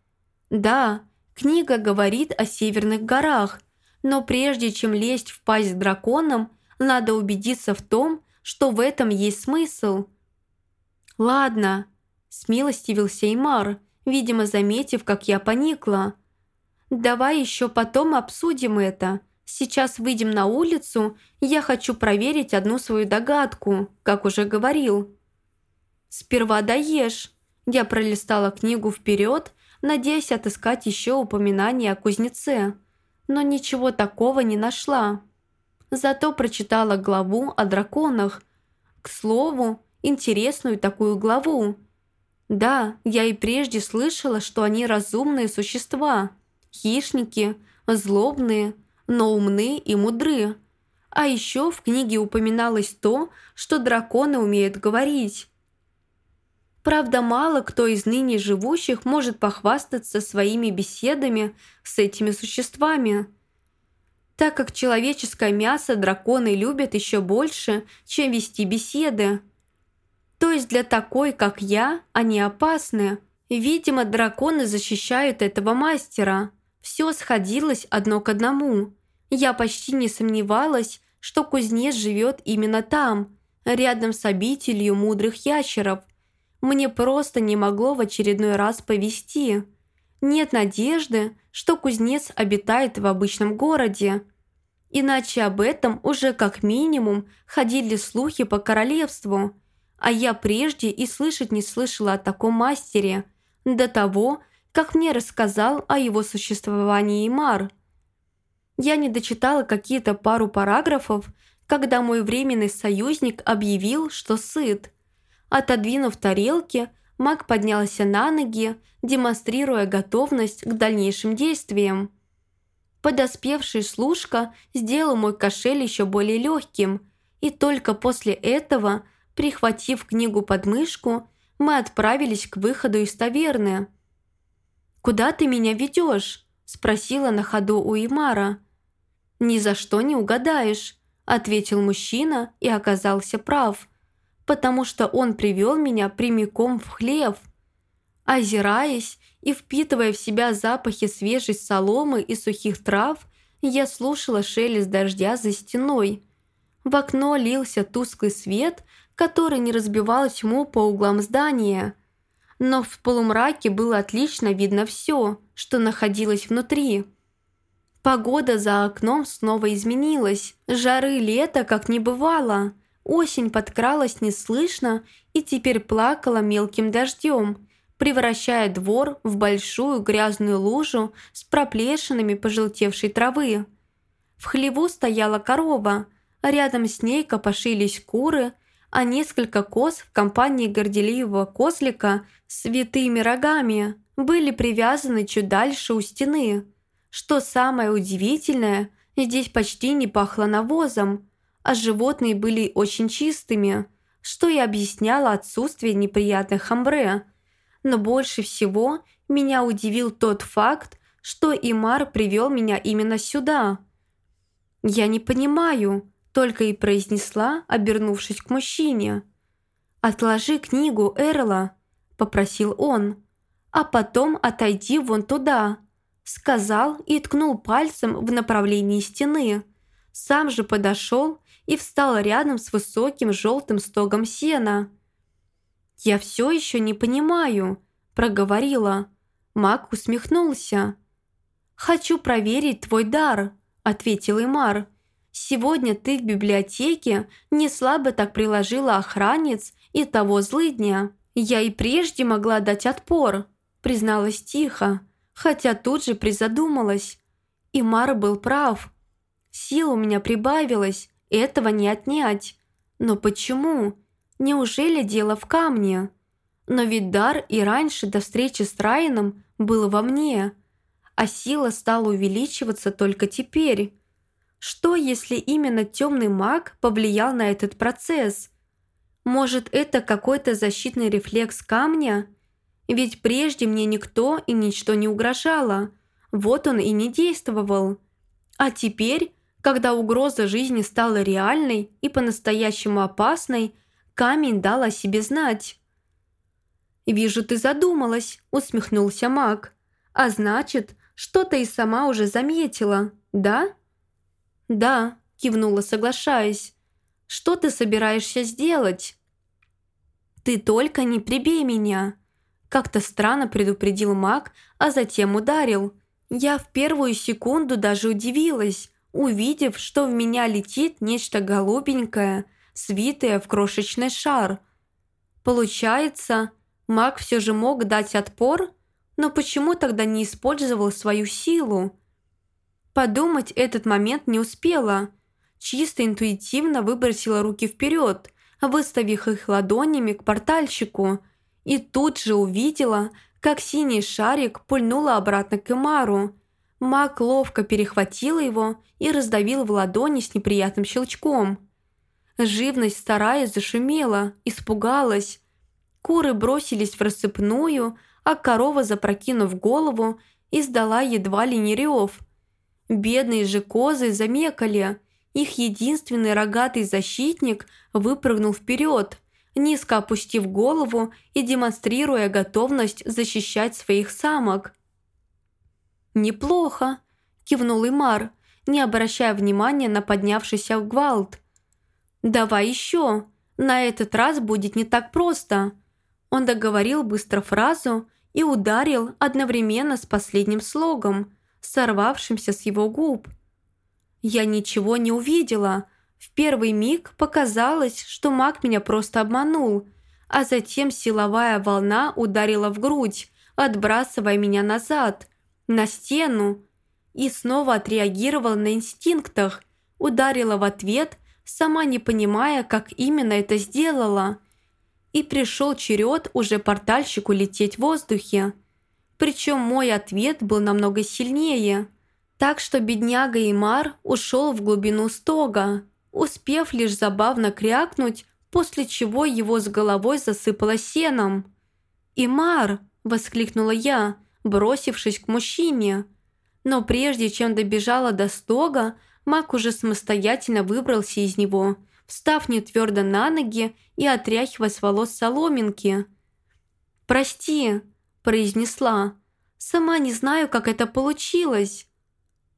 Да, книга говорит о северных горах, но прежде чем лезть в пасть драконом, Надо убедиться в том, что в этом есть смысл. «Ладно», – смилостивился Имар, видимо, заметив, как я поникла. «Давай еще потом обсудим это. Сейчас выйдем на улицу, я хочу проверить одну свою догадку, как уже говорил». «Сперва доешь». Я пролистала книгу вперед, надеясь отыскать еще упоминание о кузнеце, но ничего такого не нашла. Зато прочитала главу о драконах. К слову, интересную такую главу. Да, я и прежде слышала, что они разумные существа, хищники, злобные, но умны и мудры. А еще в книге упоминалось то, что драконы умеют говорить. Правда, мало кто из ныне живущих может похвастаться своими беседами с этими существами, так как человеческое мясо драконы любят еще больше, чем вести беседы. То есть для такой, как я, они опасны. Видимо, драконы защищают этого мастера. Все сходилось одно к одному. Я почти не сомневалась, что кузнец живет именно там, рядом с обителью мудрых ящеров. Мне просто не могло в очередной раз повести. Нет надежды, что кузнец обитает в обычном городе. Иначе об этом уже как минимум ходили слухи по королевству, а я прежде и слышать не слышала о таком мастере, до того, как мне рассказал о его существовании Мар. Я не дочитала какие-то пару параграфов, когда мой временный союзник объявил, что сыт – Отодвинув тарелки, маг поднялся на ноги, демонстрируя готовность к дальнейшим действиям. Подоспевший служка сделал мой кошель еще более легким, и только после этого, прихватив книгу под мышку, мы отправились к выходу из таверны. «Куда ты меня ведешь?» – спросила на ходу у Имара. «Ни за что не угадаешь», – ответил мужчина и оказался прав потому что он привел меня прямиком в хлев. Озираясь и впитывая в себя запахи свежей соломы и сухих трав, я слушала шелест дождя за стеной. В окно лился тусклый свет, который не разбивал тьму по углам здания. Но в полумраке было отлично видно все, что находилось внутри. Погода за окном снова изменилась. Жары лета как не бывало. Осень подкралась неслышно и теперь плакала мелким дождем, превращая двор в большую грязную лужу с проплешинами пожелтевшей травы. В хлеву стояла корова, рядом с ней копошились куры, а несколько коз в компании горделивого козлика с витыми рогами были привязаны чуть дальше у стены. Что самое удивительное, здесь почти не пахло навозом, а животные были очень чистыми, что и объясняло отсутствие неприятных амбре. Но больше всего меня удивил тот факт, что Имар привел меня именно сюда. «Я не понимаю», – только и произнесла, обернувшись к мужчине. «Отложи книгу, Эрла», – попросил он, – «а потом отойди вон туда», – сказал и ткнул пальцем в направлении стены. Сам же подошел и встал рядом с высоким желтым стогом сена. «Я все еще не понимаю», – проговорила. Мак усмехнулся. «Хочу проверить твой дар», – ответил Имар. «Сегодня ты в библиотеке не слабо так приложила охранец и того злыдня. Я и прежде могла дать отпор», – призналась тихо, хотя тут же призадумалась. Имар был прав. Сил у меня прибавилось, этого не отнять. Но почему? Неужели дело в камне? Но ведь дар и раньше до встречи с Райаном был во мне, а сила стала увеличиваться только теперь. Что, если именно темный маг повлиял на этот процесс? Может, это какой-то защитный рефлекс камня? Ведь прежде мне никто и ничто не угрожало. Вот он и не действовал. А теперь когда угроза жизни стала реальной и по-настоящему опасной, камень дал о себе знать. «Вижу, ты задумалась», – усмехнулся маг. «А значит, что-то и сама уже заметила, да?» «Да», – кивнула, соглашаясь. «Что ты собираешься сделать?» «Ты только не прибей меня!» Как-то странно предупредил маг, а затем ударил. Я в первую секунду даже удивилась, увидев, что в меня летит нечто голубенькое, свитое в крошечный шар. Получается, маг все же мог дать отпор, но почему тогда не использовал свою силу? Подумать этот момент не успела. Чисто интуитивно выбросила руки вперед, выставив их ладонями к портальщику – и тут же увидела, как синий шарик пульнула обратно к Эмару. Маг ловко перехватил его и раздавил в ладони с неприятным щелчком. Живность стараясь зашумела, испугалась. Куры бросились в рассыпную, а корова, запрокинув голову, издала едва ли не рев. Бедные же козы замекали. Их единственный рогатый защитник выпрыгнул вперед – низко опустив голову и демонстрируя готовность защищать своих самок. «Неплохо», – кивнул Имар, не обращая внимания на поднявшийся гвалт. «Давай еще, на этот раз будет не так просто». Он договорил быстро фразу и ударил одновременно с последним слогом, сорвавшимся с его губ. Я ничего не увидела – в первый миг показалось, что маг меня просто обманул, а затем силовая волна ударила в грудь, отбрасывая меня назад, на стену, и снова отреагировала на инстинктах, ударила в ответ, сама не понимая, как именно это сделала. И пришел черед уже портальщику лететь в воздухе. Причем мой ответ был намного сильнее, так что бедняга Имар ушел в глубину стога, успев лишь забавно крякнуть, после чего его с головой засыпало сеном. «Имар!» – воскликнула я, бросившись к мужчине. Но прежде чем добежала до стога, маг уже самостоятельно выбрался из него, встав не твердо на ноги и отряхивая с волос соломинки. «Прости», – произнесла. «Сама не знаю, как это получилось».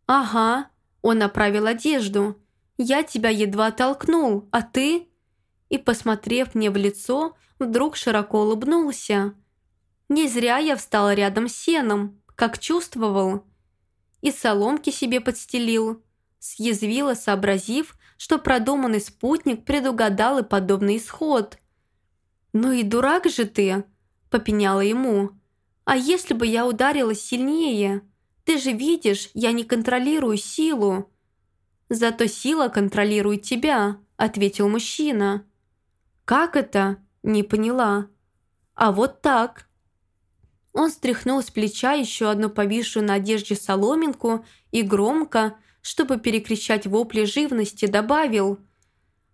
«Ага», – он направил одежду. Я тебя едва толкнул, а ты...» И, посмотрев мне в лицо, вдруг широко улыбнулся. Не зря я встал рядом с сеном, как чувствовал. И соломки себе подстелил. Съязвила, сообразив, что продуманный спутник предугадал и подобный исход. «Ну и дурак же ты!» – попеняла ему. «А если бы я ударила сильнее? Ты же видишь, я не контролирую силу». «Зато сила контролирует тебя», – ответил мужчина. «Как это?» – не поняла. «А вот так». Он стряхнул с плеча еще одну повисшую на одежде соломинку и громко, чтобы перекричать вопли живности, добавил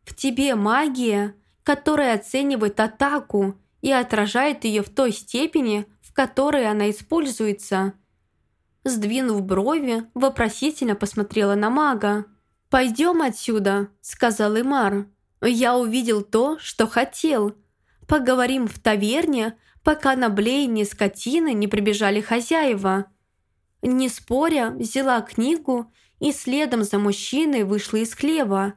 «В тебе магия, которая оценивает атаку и отражает ее в той степени, которой она используется». Сдвинув брови, вопросительно посмотрела на мага. «Пойдем отсюда», – сказал Имар. «Я увидел то, что хотел. Поговорим в таверне, пока на блейне скотины не прибежали хозяева». Не споря, взяла книгу и следом за мужчиной вышла из хлева.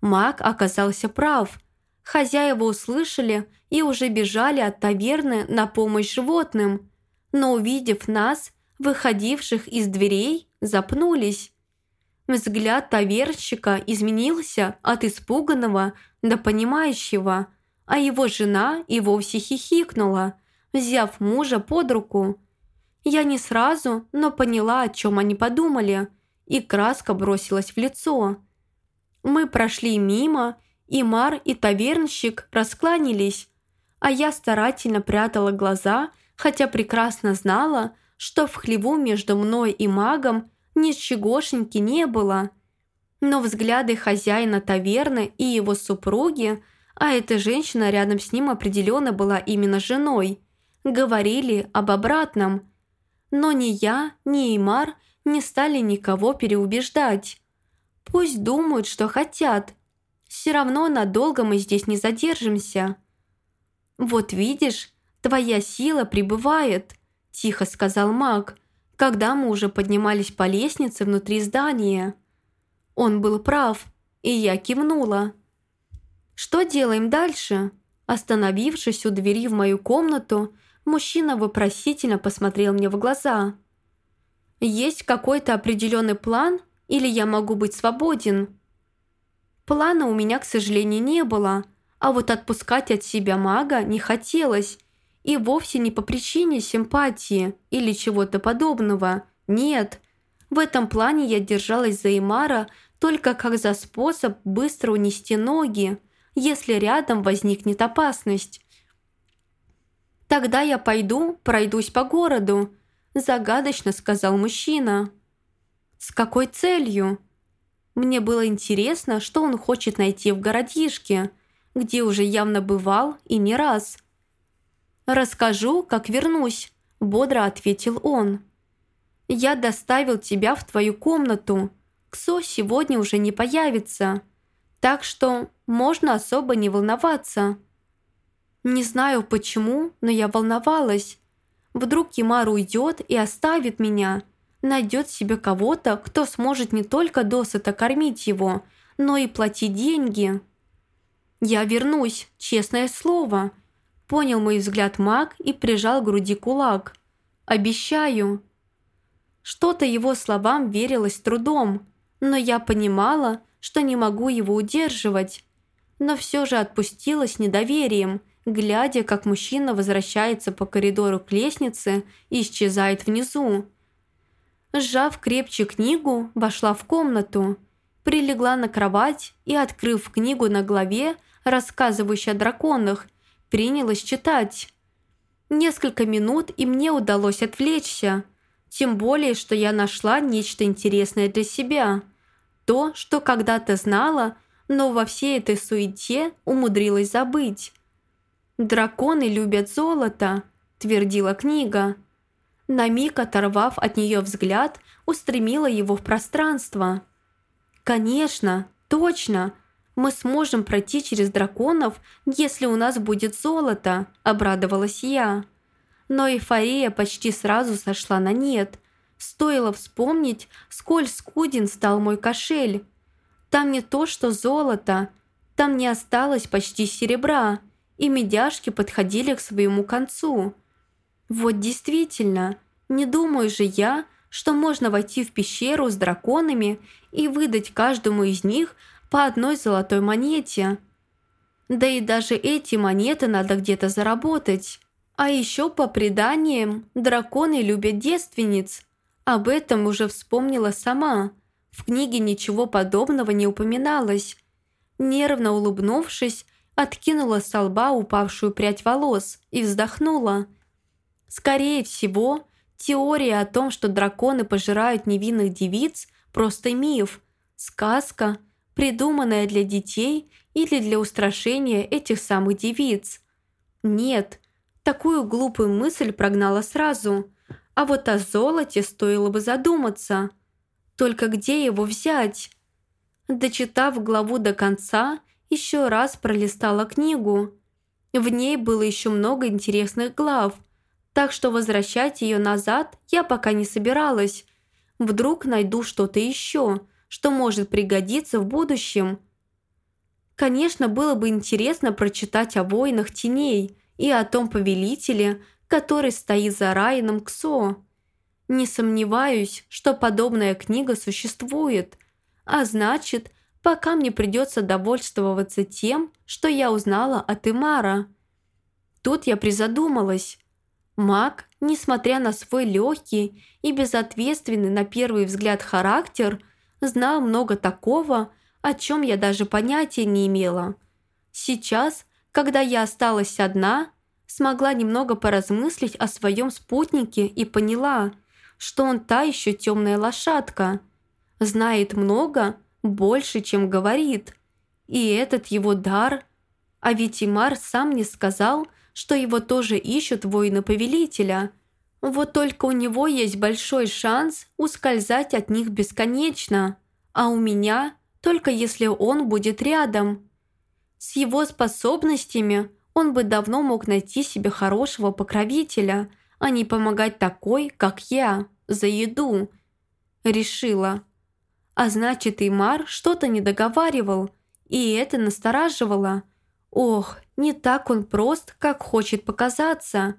Маг оказался прав. Хозяева услышали и уже бежали от таверны на помощь животным. Но увидев нас, выходивших из дверей, запнулись. Взгляд таверщика изменился от испуганного до понимающего, а его жена и вовсе хихикнула, взяв мужа под руку. Я не сразу, но поняла, о чем они подумали, и краска бросилась в лицо. Мы прошли мимо, и Мар и тавернщик раскланялись, а я старательно прятала глаза, хотя прекрасно знала, что в хлеву между мной и магом ничегошеньки не было. Но взгляды хозяина таверны и его супруги, а эта женщина рядом с ним определенно была именно женой, говорили об обратном. Но ни я, ни Имар не стали никого переубеждать. Пусть думают, что хотят. Все равно надолго мы здесь не задержимся. «Вот видишь, твоя сила прибывает», – тихо сказал маг – когда мы уже поднимались по лестнице внутри здания. Он был прав. и я кивнула. «Что делаем дальше?» Остановившись у двери в мою комнату, мужчина вопросительно посмотрел мне в глаза. «Есть какой-то определенный план, или я могу быть свободен?» Плана у меня, к сожалению, не было, а вот отпускать от себя мага не хотелось, и вовсе не по причине симпатии или чего-то подобного. Нет, в этом плане я держалась за Имара только как за способ быстро унести ноги, если рядом возникнет опасность. «Тогда я пойду, пройдусь по городу», – загадочно сказал мужчина. «С какой целью?» Мне было интересно, что он хочет найти в городишке, где уже явно бывал и не раз. «Расскажу, как вернусь», – бодро ответил он. «Я доставил тебя в твою комнату. Ксо сегодня уже не появится, так что можно особо не волноваться». Не знаю почему, но я волновалась. Вдруг Кимар уйдет и оставит меня, найдет себе кого-то, кто сможет не только досыта кормить его, но и платить деньги. «Я вернусь, честное слово», Понял мой взгляд маг и прижал к груди кулак. «Обещаю». Что-то его словам верилось трудом, но я понимала, что не могу его удерживать. Но все же отпустила с недоверием, глядя, как мужчина возвращается по коридору к лестнице и исчезает внизу. Сжав крепче книгу, вошла в комнату, прилегла на кровать и, открыв книгу на главе, рассказывающей о драконах, принялась читать. Несколько минут, и мне удалось отвлечься. Тем более, что я нашла нечто интересное для себя. То, что когда-то знала, но во всей этой суете умудрилась забыть. «Драконы любят золото», – твердила книга. На миг оторвав от нее взгляд, устремила его в пространство. «Конечно, точно!» мы сможем пройти через драконов, если у нас будет золото», – обрадовалась я. Но эйфория почти сразу сошла на нет. Стоило вспомнить, сколь скуден стал мой кошель. Там не то что золото, там не осталось почти серебра, и медяшки подходили к своему концу. Вот действительно, не думаю же я, что можно войти в пещеру с драконами и выдать каждому из них – по одной золотой монете. Да и даже эти монеты надо где-то заработать. А еще по преданиям, драконы любят девственниц. Об этом уже вспомнила сама. В книге ничего подобного не упоминалось. Нервно улыбнувшись, откинула с лба упавшую прядь волос и вздохнула. Скорее всего, теория о том, что драконы пожирают невинных девиц, просто миф, сказка – придуманная для детей или для устрашения этих самых девиц. Нет, такую глупую мысль прогнала сразу, а вот о золоте стоило бы задуматься. Только где его взять? Дочитав главу до конца, еще раз пролистала книгу. В ней было еще много интересных глав, так что возвращать ее назад я пока не собиралась. Вдруг найду что-то еще – что может пригодиться в будущем. Конечно, было бы интересно прочитать о воинах теней и о том повелителе, который стоит за Райаном Ксо. Не сомневаюсь, что подобная книга существует, а значит, пока мне придется довольствоваться тем, что я узнала от Имара. Тут я призадумалась. Маг, несмотря на свой легкий и безответственный на первый взгляд характер – знал много такого, о чем я даже понятия не имела. Сейчас, когда я осталась одна, смогла немного поразмыслить о своем спутнике и поняла, что он та еще темная лошадка. Знает много, больше, чем говорит. И этот его дар... А ведь Имар сам не сказал, что его тоже ищут воины-повелителя – вот только у него есть большой шанс ускользать от них бесконечно, а у меня только если он будет рядом. С его способностями он бы давно мог найти себе хорошего покровителя, а не помогать такой, как я, за еду. Решила. А значит, Имар что-то не договаривал, и это настораживало. Ох, не так он прост, как хочет показаться.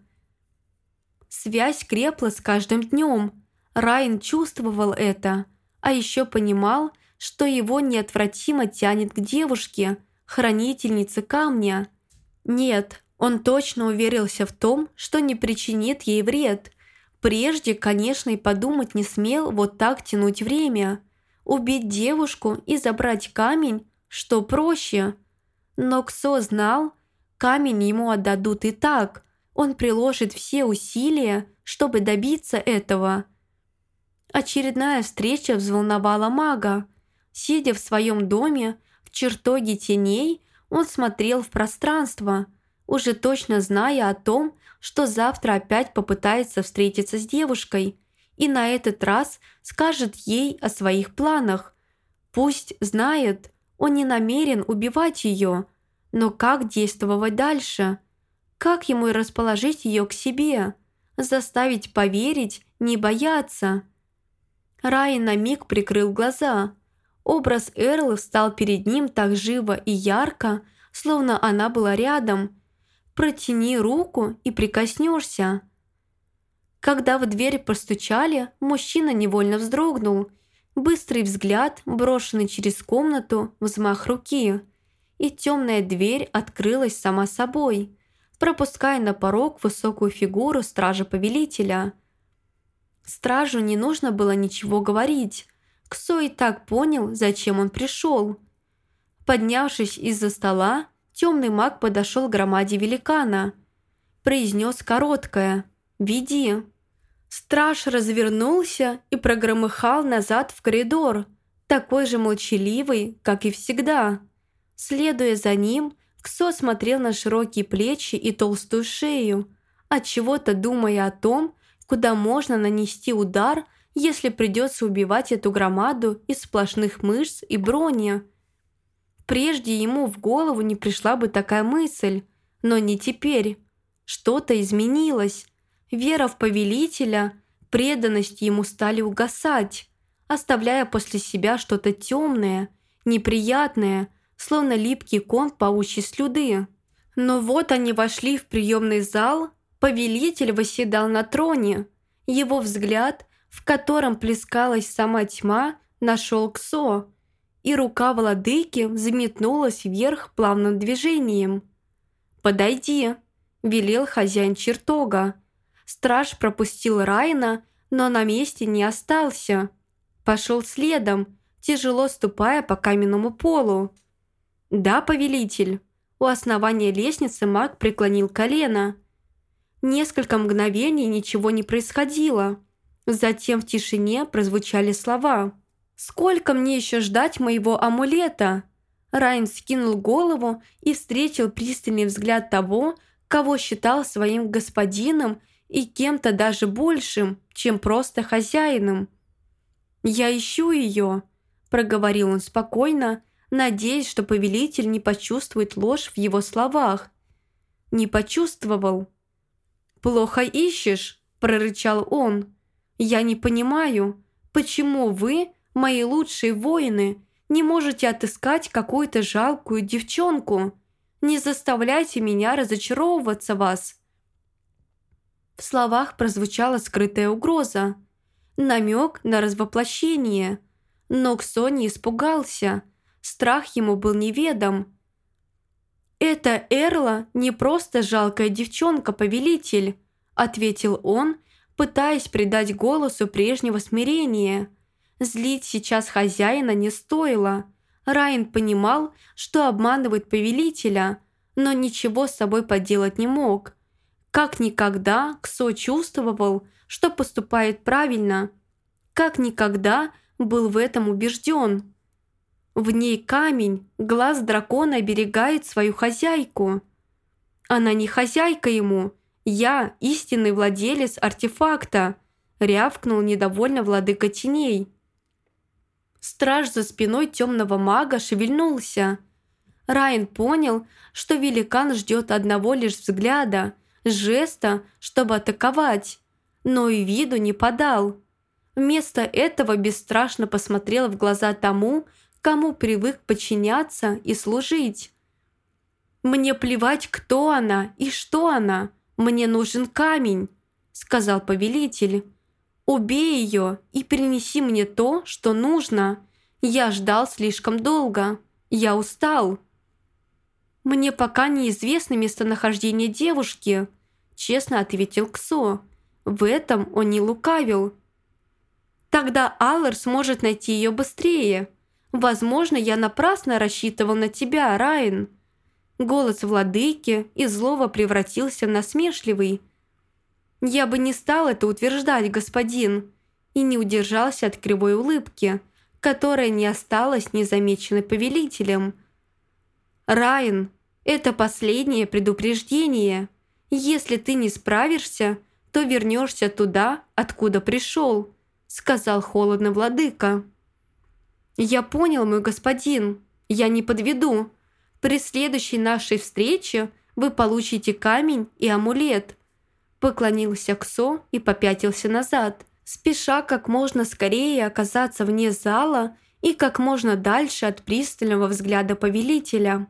Связь крепла с каждым днем. Райан чувствовал это, а еще понимал, что его неотвратимо тянет к девушке, хранительнице камня. Нет, он точно уверился в том, что не причинит ей вред. Прежде, конечно, и подумать не смел вот так тянуть время. Убить девушку и забрать камень, что проще. Но Ксо знал, камень ему отдадут и так. Он приложит все усилия, чтобы добиться этого. Очередная встреча взволновала мага. Сидя в своем доме, в чертоге теней, он смотрел в пространство – уже точно зная о том, что завтра опять попытается встретиться с девушкой и на этот раз скажет ей о своих планах. Пусть знает, он не намерен убивать ее, но как действовать дальше? Как ему расположить ее к себе? Заставить поверить, не бояться? Рай на миг прикрыл глаза. Образ Эрлы встал перед ним так живо и ярко, словно она была рядом – Протяни руку и прикоснешься». Когда в дверь постучали, мужчина невольно вздрогнул. Быстрый взгляд, брошенный через комнату, взмах руки. И темная дверь открылась сама собой, пропуская на порог высокую фигуру стража-повелителя. Стражу не нужно было ничего говорить. Ксо и так понял, зачем он пришел. Поднявшись из-за стола, темный маг подошел к громаде великана. Произнес короткое «Веди». Страж развернулся и прогромыхал назад в коридор, такой же молчаливый, как и всегда. Следуя за ним, Ксо смотрел на широкие плечи и толстую шею, отчего-то думая о том, куда можно нанести удар, если придется убивать эту громаду из сплошных мышц и брони – Прежде ему в голову не пришла бы такая мысль, но не теперь. Что-то изменилось. Вера в повелителя, преданность ему стали угасать, оставляя после себя что-то темное, неприятное, словно липкий кон паучьей слюды. Но вот они вошли в приемный зал, повелитель восседал на троне. Его взгляд, в котором плескалась сама тьма, нашел Ксо – и рука владыки взметнулась вверх плавным движением. «Подойди», – велел хозяин чертога. Страж пропустил Райна, но на месте не остался. Пошел следом, тяжело ступая по каменному полу. «Да, повелитель». У основания лестницы маг преклонил колено. Несколько мгновений ничего не происходило. Затем в тишине прозвучали слова – «Сколько мне еще ждать моего амулета?» Райан скинул голову и встретил пристальный взгляд того, кого считал своим господином и кем-то даже большим, чем просто хозяином. «Я ищу ее», – проговорил он спокойно, надеясь, что повелитель не почувствует ложь в его словах. Не почувствовал. «Плохо ищешь», – прорычал он. «Я не понимаю, почему вы мои лучшие воины, не можете отыскать какую-то жалкую девчонку. Не заставляйте меня разочаровываться вас». В словах прозвучала скрытая угроза, намек на развоплощение. Но Ксо не испугался, страх ему был неведом. «Это Эрла не просто жалкая девчонка-повелитель», ответил он, пытаясь придать голосу прежнего смирения – Злить сейчас хозяина не стоило. Райан понимал, что обманывает повелителя, но ничего с собой поделать не мог. Как никогда Ксо чувствовал, что поступает правильно. Как никогда был в этом убежден. В ней камень, глаз дракона оберегает свою хозяйку. Она не хозяйка ему, я истинный владелец артефакта, рявкнул недовольно владыка теней. Страж за спиной темного мага шевельнулся. Райан понял, что великан ждет одного лишь взгляда, жеста, чтобы атаковать, но и виду не подал. Вместо этого бесстрашно посмотрел в глаза тому, кому привык подчиняться и служить. «Мне плевать, кто она и что она. Мне нужен камень», — сказал повелитель. «Убей ее и принеси мне то, что нужно. Я ждал слишком долго. Я устал». «Мне пока неизвестно местонахождение девушки», — честно ответил Ксо. В этом он не лукавил. «Тогда Аллар сможет найти ее быстрее. Возможно, я напрасно рассчитывал на тебя, Райан». Голос владыки из злого превратился в насмешливый. «Я бы не стал это утверждать, господин», и не удержался от кривой улыбки, которая не осталась незамеченной повелителем. «Райан, это последнее предупреждение. Если ты не справишься, то вернешься туда, откуда пришел», сказал холодно владыка. «Я понял, мой господин. Я не подведу. При следующей нашей встрече вы получите камень и амулет». Поклонился Ксо и попятился назад, спеша как можно скорее оказаться вне зала и как можно дальше от пристального взгляда повелителя.